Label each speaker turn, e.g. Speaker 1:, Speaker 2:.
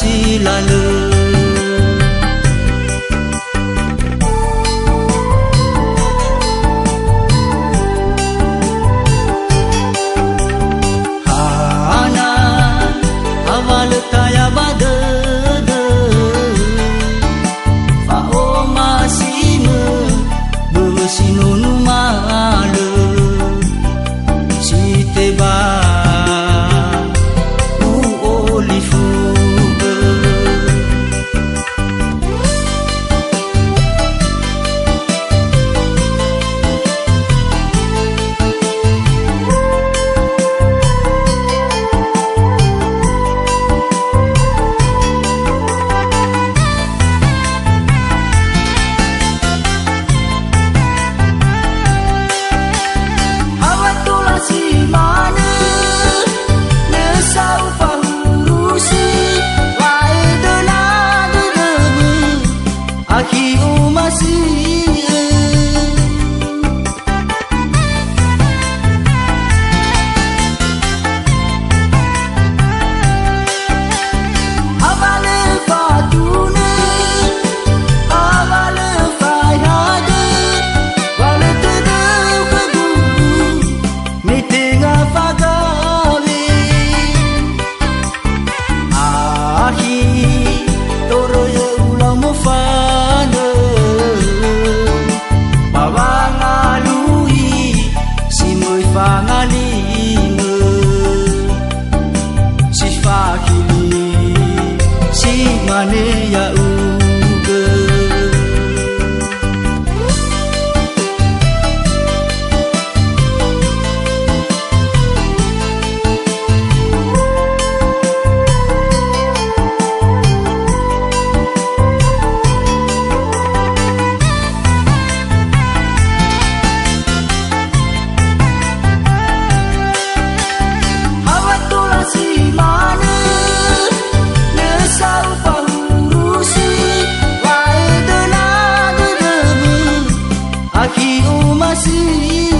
Speaker 1: si la lư aquí Masih.